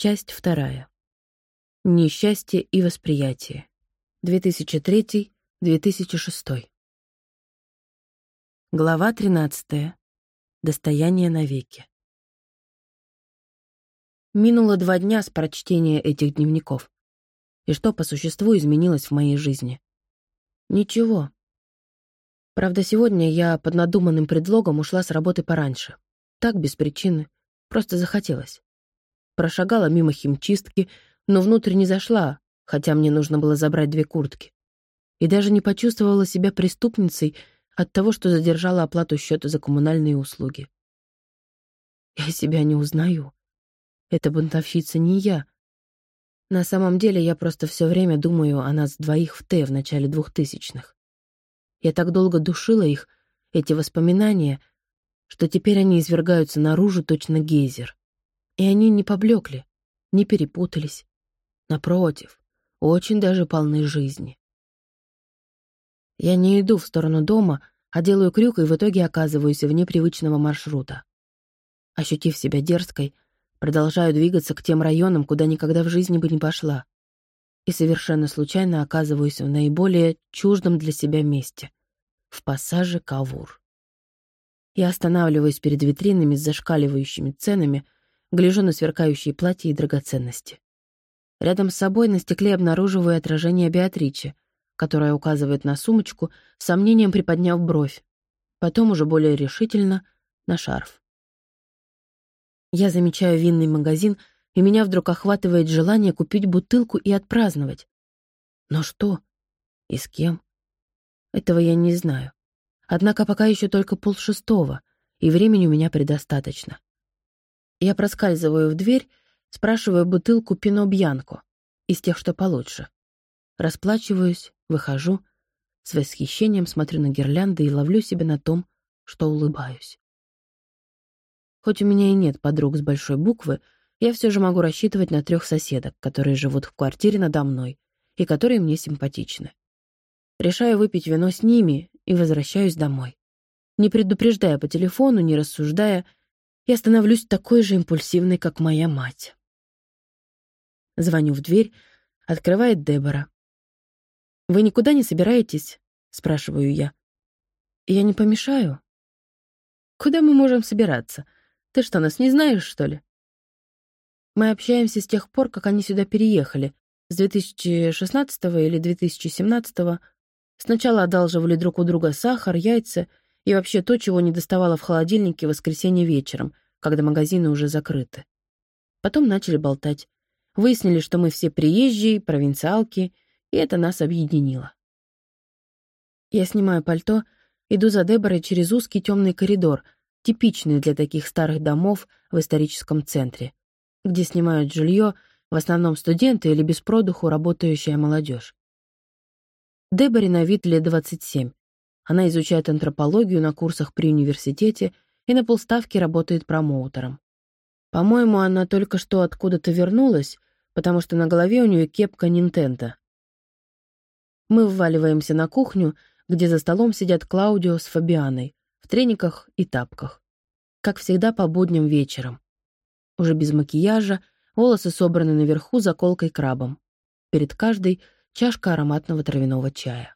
Часть вторая. Несчастье и восприятие. 2003-2006. Глава 13. Достояние навеки. Минуло два дня с прочтения этих дневников. И что по существу изменилось в моей жизни? Ничего. Правда, сегодня я под надуманным предлогом ушла с работы пораньше. Так, без причины. Просто захотелось. Прошагала мимо химчистки, но внутрь не зашла, хотя мне нужно было забрать две куртки. И даже не почувствовала себя преступницей от того, что задержала оплату счета за коммунальные услуги. Я себя не узнаю. Эта бунтовщица не я. На самом деле я просто все время думаю о нас двоих в Т в начале двухтысячных. Я так долго душила их, эти воспоминания, что теперь они извергаются наружу точно гейзер. И они не поблекли, не перепутались. Напротив, очень даже полны жизни. Я не иду в сторону дома, а делаю крюк и в итоге оказываюсь вне привычного маршрута. Ощутив себя дерзкой, Продолжаю двигаться к тем районам, куда никогда в жизни бы не пошла. И совершенно случайно оказываюсь в наиболее чуждом для себя месте — в пассаже Кавур. Я останавливаюсь перед витринами с зашкаливающими ценами, гляжу на сверкающие платья и драгоценности. Рядом с собой на стекле обнаруживаю отражение Беатричи, которая указывает на сумочку, с сомнением приподняв бровь. Потом уже более решительно — на шарф. Я замечаю винный магазин, и меня вдруг охватывает желание купить бутылку и отпраздновать. Но что? И с кем? Этого я не знаю. Однако пока еще только полшестого, и времени у меня предостаточно. Я проскальзываю в дверь, спрашиваю бутылку Пино Бьянко, из тех, что получше. Расплачиваюсь, выхожу, с восхищением смотрю на гирлянды и ловлю себя на том, что улыбаюсь. Хоть у меня и нет подруг с большой буквы, я все же могу рассчитывать на трех соседок, которые живут в квартире надо мной и которые мне симпатичны. Решаю выпить вино с ними и возвращаюсь домой. Не предупреждая по телефону, не рассуждая, я становлюсь такой же импульсивной, как моя мать. Звоню в дверь, открывает Дебора. «Вы никуда не собираетесь?» — спрашиваю я. «Я не помешаю?» «Куда мы можем собираться?» Ты что, нас не знаешь, что ли? Мы общаемся с тех пор, как они сюда переехали, с 2016 или 2017 -го. Сначала одалживали друг у друга сахар, яйца и вообще то, чего не доставало в холодильнике в воскресенье вечером, когда магазины уже закрыты. Потом начали болтать. Выяснили, что мы все приезжие, провинциалки, и это нас объединило. Я снимаю пальто, иду за Деборой через узкий темный коридор — типичный для таких старых домов в историческом центре, где снимают жилье в основном студенты или без продуху работающая молодежь. Деборе на вид лет 27. Она изучает антропологию на курсах при университете и на полставки работает промоутером. По-моему, она только что откуда-то вернулась, потому что на голове у нее кепка Nintendo. Мы вваливаемся на кухню, где за столом сидят Клаудио с Фабианой, в трениках и тапках. Как всегда по будням вечером. Уже без макияжа, волосы собраны наверху заколкой крабом. Перед каждой чашка ароматного травяного чая.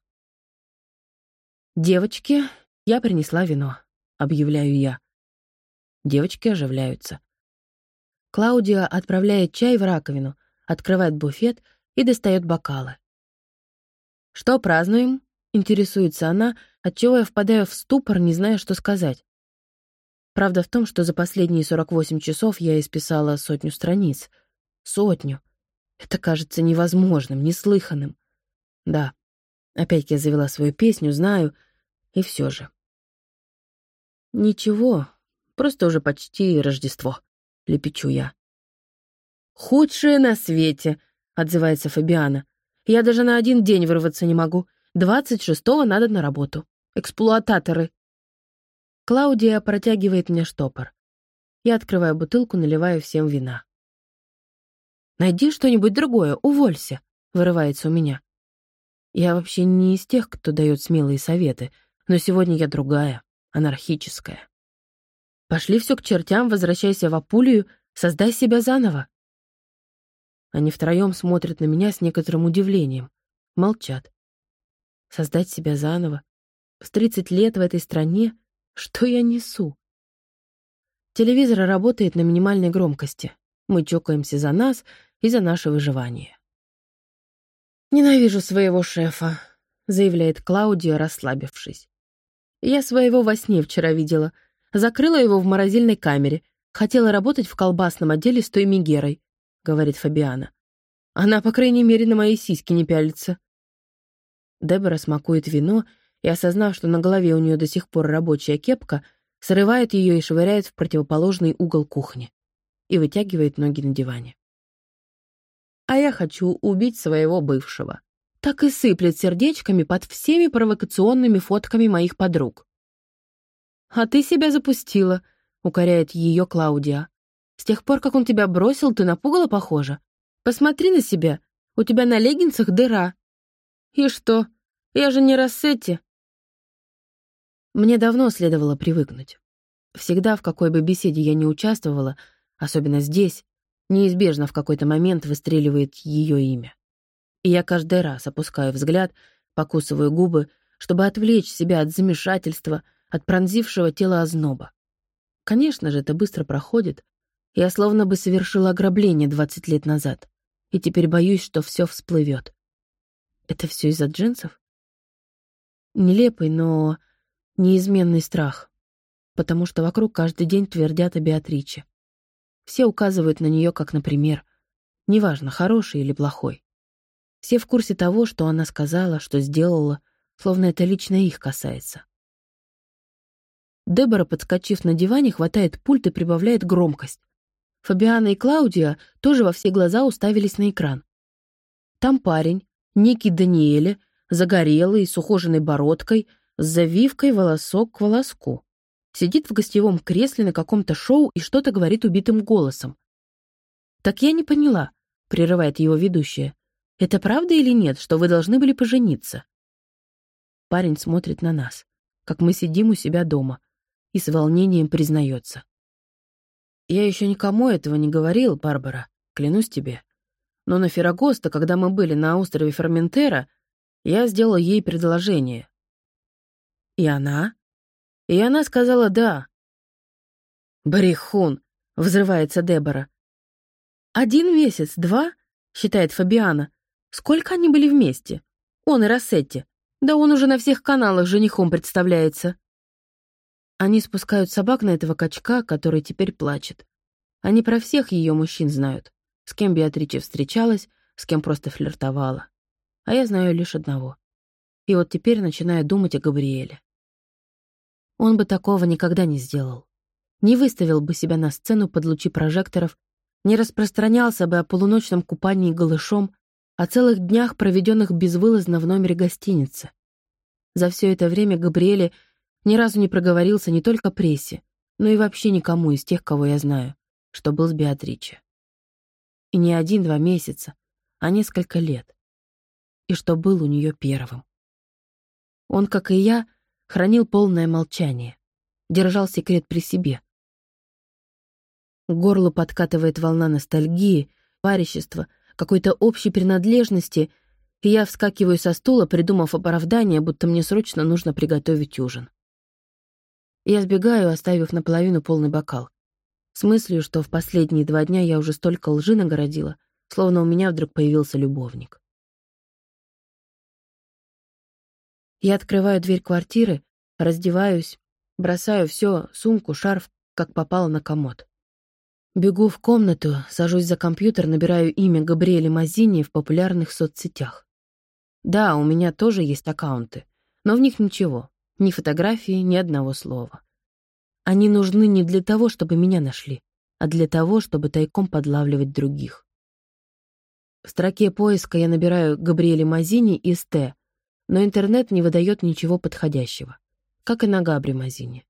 «Девочки, я принесла вино», — объявляю я. Девочки оживляются. Клаудия отправляет чай в раковину, открывает буфет и достает бокалы. «Что празднуем?» — интересуется она, отчего я впадаю в ступор, не зная, что сказать. Правда в том, что за последние 48 часов я исписала сотню страниц. Сотню. Это кажется невозможным, неслыханным. Да, опять я завела свою песню, знаю, и все же. Ничего, просто уже почти Рождество, лепечу я. «Худшее на свете», — отзывается Фабиана. «Я даже на один день вырваться не могу. Двадцать шестого надо на работу. Эксплуататоры». Клаудия протягивает мне штопор. Я открываю бутылку, наливаю всем вина. «Найди что-нибудь другое, уволься», — вырывается у меня. Я вообще не из тех, кто дает смелые советы, но сегодня я другая, анархическая. Пошли все к чертям, возвращайся в Апулию, создай себя заново. Они втроем смотрят на меня с некоторым удивлением. Молчат. Создать себя заново. В 30 лет в этой стране? Что я несу? Телевизор работает на минимальной громкости. Мы чокаемся за нас и за наше выживание. «Ненавижу своего шефа», — заявляет Клаудия, расслабившись. «Я своего во сне вчера видела. Закрыла его в морозильной камере. Хотела работать в колбасном отделе с той Мегерой», — говорит Фабиана. «Она, по крайней мере, на мои сиськи не пялится». Дебора смакует вино и, осознав, что на голове у нее до сих пор рабочая кепка, срывает ее и швыряет в противоположный угол кухни и вытягивает ноги на диване а я хочу убить своего бывшего. Так и сыплет сердечками под всеми провокационными фотками моих подруг. «А ты себя запустила», — укоряет ее Клаудия. «С тех пор, как он тебя бросил, ты напугала, похоже. Посмотри на себя, у тебя на леггинсах дыра». «И что? Я же не Рассетти». Мне давно следовало привыкнуть. Всегда, в какой бы беседе я ни участвовала, особенно здесь, Неизбежно в какой-то момент выстреливает ее имя. И я каждый раз опускаю взгляд, покусываю губы, чтобы отвлечь себя от замешательства, от пронзившего тела озноба. Конечно же, это быстро проходит. Я словно бы совершила ограбление 20 лет назад, и теперь боюсь, что все всплывет. Это все из-за джинсов? Нелепый, но неизменный страх, потому что вокруг каждый день твердят о Беатриче. Все указывают на нее как на пример. Неважно, хороший или плохой. Все в курсе того, что она сказала, что сделала, словно это лично их касается. Дебора, подскочив на диване, хватает пульт и прибавляет громкость. Фабиана и Клаудия тоже во все глаза уставились на экран. Там парень, некий Даниэле, загорелый, с ухоженной бородкой, с завивкой волосок к волоску. Сидит в гостевом кресле на каком-то шоу и что-то говорит убитым голосом. «Так я не поняла», — прерывает его ведущая. «Это правда или нет, что вы должны были пожениться?» Парень смотрит на нас, как мы сидим у себя дома, и с волнением признается. «Я еще никому этого не говорил, Барбара, клянусь тебе. Но на Феррагоста, когда мы были на острове Ферментера, я сделал ей предложение». «И она?» И она сказала «да». «Брехун!» — взрывается Дебора. «Один месяц, два?» — считает Фабиана. «Сколько они были вместе? Он и Рассетти. Да он уже на всех каналах женихом представляется». Они спускают собак на этого качка, который теперь плачет. Они про всех ее мужчин знают. С кем Беатриче встречалась, с кем просто флиртовала. А я знаю лишь одного. И вот теперь начинаю думать о Габриэле. Он бы такого никогда не сделал. Не выставил бы себя на сцену под лучи прожекторов, не распространялся бы о полуночном купании голышом, о целых днях, проведенных безвылазно в номере гостиницы. За все это время Габриэле ни разу не проговорился не только прессе, но и вообще никому из тех, кого я знаю, что был с Беатриче. И не один-два месяца, а несколько лет. И что был у нее первым. Он, как и я, хранил полное молчание, держал секрет при себе. К горлу подкатывает волна ностальгии, парищества, какой-то общей принадлежности, и я вскакиваю со стула, придумав оправдание, будто мне срочно нужно приготовить ужин. Я сбегаю, оставив наполовину полный бокал. С мыслью, что в последние два дня я уже столько лжи нагородила, словно у меня вдруг появился любовник. Я открываю дверь квартиры, раздеваюсь, бросаю все, сумку, шарф, как попало на комод. Бегу в комнату, сажусь за компьютер, набираю имя Габриэля Мазини в популярных соцсетях. Да, у меня тоже есть аккаунты, но в них ничего, ни фотографии, ни одного слова. Они нужны не для того, чтобы меня нашли, а для того, чтобы тайком подлавливать других. В строке поиска я набираю Габриэля Мазини из Т, но интернет не выдает ничего подходящего, как и на Габри Мазине.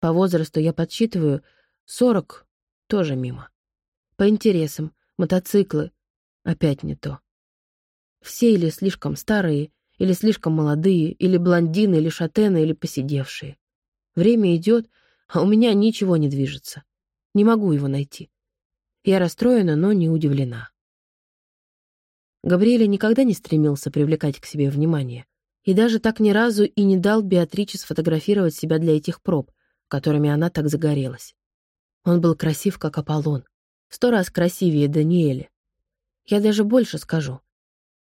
По возрасту я подсчитываю 40 тоже мимо. По интересам, мотоциклы опять не то. Все или слишком старые, или слишком молодые, или блондины, или шатены, или посидевшие. Время идет, а у меня ничего не движется. Не могу его найти. Я расстроена, но не удивлена. Габриэле никогда не стремился привлекать к себе внимание. И даже так ни разу и не дал Беатриче сфотографировать себя для этих проб, которыми она так загорелась. Он был красив, как Аполлон. Сто раз красивее Даниэля. Я даже больше скажу.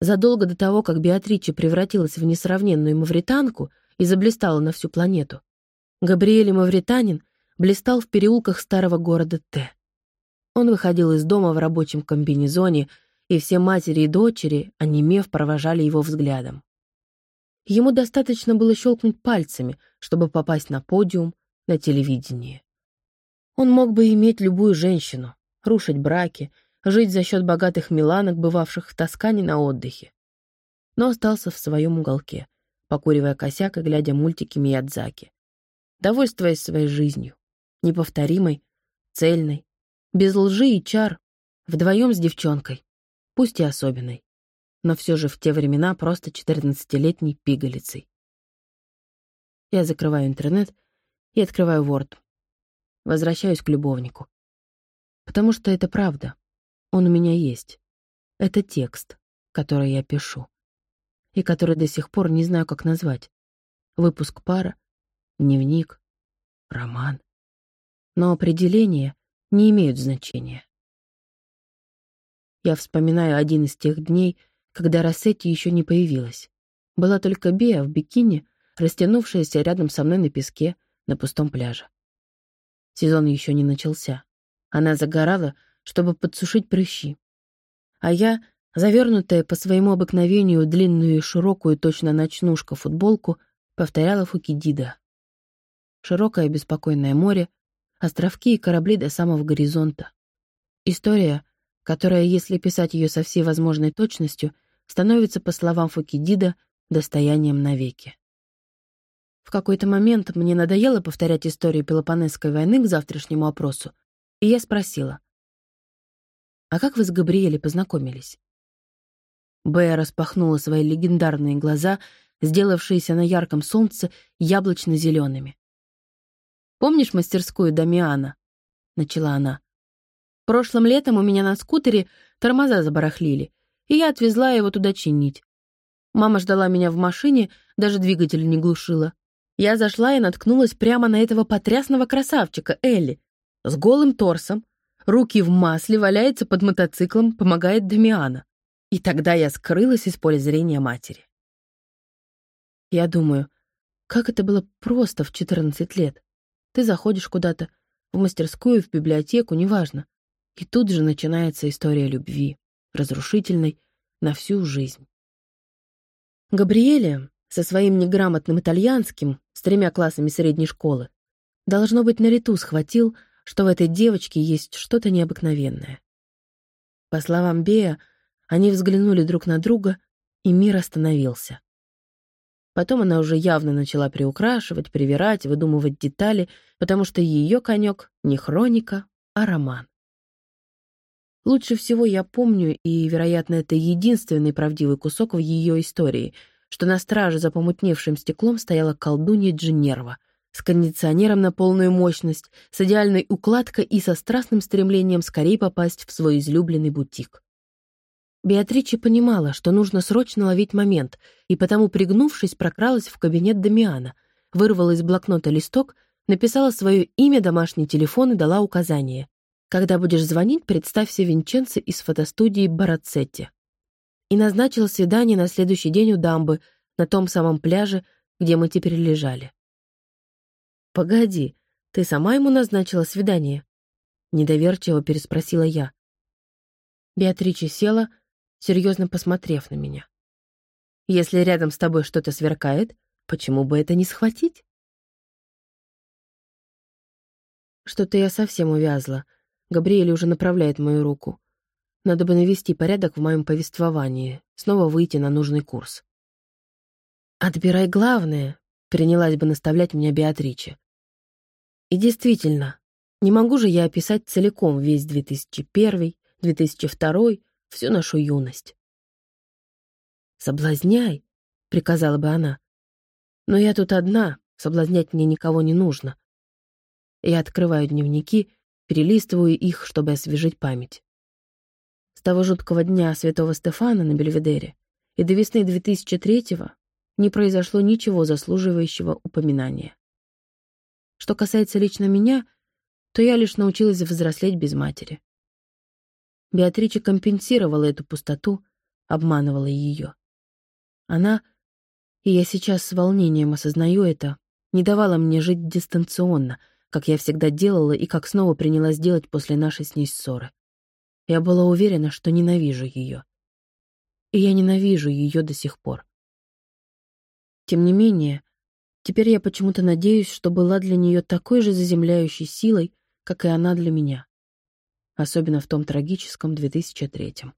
Задолго до того, как Беатриче превратилась в несравненную мавританку и заблистала на всю планету, Габриэль Мавританин блистал в переулках старого города Т. Он выходил из дома в рабочем комбинезоне, и все матери и дочери, онемев, провожали его взглядом. Ему достаточно было щелкнуть пальцами, чтобы попасть на подиум, на телевидение. Он мог бы иметь любую женщину, рушить браки, жить за счет богатых миланок, бывавших в Тоскане на отдыхе. Но остался в своем уголке, покуривая косяк и глядя мультики Миядзаки, довольствуясь своей жизнью, неповторимой, цельной, без лжи и чар, вдвоем с девчонкой, пусть и особенной, но все же в те времена просто 14-летней пигалицей. Я закрываю интернет и открываю Word. Возвращаюсь к любовнику. Потому что это правда. Он у меня есть. Это текст, который я пишу. И который до сих пор не знаю, как назвать. Выпуск пара, дневник, роман. Но определения не имеют значения. Я вспоминаю один из тех дней, когда Рассетти еще не появилась. Была только Беа в бикини, растянувшаяся рядом со мной на песке на пустом пляже. Сезон еще не начался. Она загорала, чтобы подсушить прыщи. А я, завернутая по своему обыкновению длинную и широкую точно ночнушка футболку, повторяла Фукидида. Широкое беспокойное море, островки и корабли до самого горизонта. История, которая, если писать ее со всей возможной точностью, становится, по словам Фукидида, достоянием навеки. В какой-то момент мне надоело повторять историю Пелопонесской войны к завтрашнему опросу, и я спросила, «А как вы с Габриэлей познакомились?» Бэя распахнула свои легендарные глаза, сделавшиеся на ярком солнце яблочно-зелеными. Помнишь мастерскую Дамиана?» — начала она. «Прошлым летом у меня на скутере тормоза забарахлили, и я отвезла его туда чинить. Мама ждала меня в машине, даже двигатель не глушила. Я зашла и наткнулась прямо на этого потрясного красавчика, Элли, с голым торсом, руки в масле, валяется под мотоциклом, помогает Дамиана. И тогда я скрылась из поля зрения матери. Я думаю, как это было просто в 14 лет. Ты заходишь куда-то, в мастерскую, в библиотеку, неважно. И тут же начинается история любви, разрушительной на всю жизнь. Габриэле со своим неграмотным итальянским, с тремя классами средней школы, должно быть, на лету схватил, что в этой девочке есть что-то необыкновенное. По словам Бея, они взглянули друг на друга, и мир остановился. Потом она уже явно начала приукрашивать, привирать, выдумывать детали, потому что ее конек не хроника, а роман. Лучше всего я помню, и, вероятно, это единственный правдивый кусок в ее истории, что на страже за помутневшим стеклом стояла колдунья Дженерва с кондиционером на полную мощность, с идеальной укладкой и со страстным стремлением скорее попасть в свой излюбленный бутик. Беатрича понимала, что нужно срочно ловить момент, и потому, пригнувшись, прокралась в кабинет Дамиана, вырвала из блокнота листок, написала свое имя, домашний телефон и дала указание. «Когда будешь звонить, представься Винченце из фотостудии Барацетти». И назначила свидание на следующий день у дамбы, на том самом пляже, где мы теперь лежали. «Погоди, ты сама ему назначила свидание?» Недоверчиво переспросила я. Беатрича села, серьезно посмотрев на меня. «Если рядом с тобой что-то сверкает, почему бы это не схватить?» Что-то я совсем увязла. Габриэль уже направляет мою руку. Надо бы навести порядок в моем повествовании, снова выйти на нужный курс. «Отбирай главное», — принялась бы наставлять меня Беатриче. И действительно, не могу же я описать целиком весь 2001, 2002, всю нашу юность. «Соблазняй», — приказала бы она. «Но я тут одна, соблазнять мне никого не нужно». Я открываю дневники, перелистываю их, чтобы освежить память. Того жуткого дня Святого Стефана на Бельведере и до весны 2003-го не произошло ничего заслуживающего упоминания. Что касается лично меня, то я лишь научилась взрослеть без матери. Беатрича компенсировала эту пустоту, обманывала ее. Она, и я сейчас с волнением осознаю это, не давала мне жить дистанционно, как я всегда делала и как снова принялась делать после нашей с ней ссоры. Я была уверена, что ненавижу ее. И я ненавижу ее до сих пор. Тем не менее, теперь я почему-то надеюсь, что была для нее такой же заземляющей силой, как и она для меня. Особенно в том трагическом 2003 -м.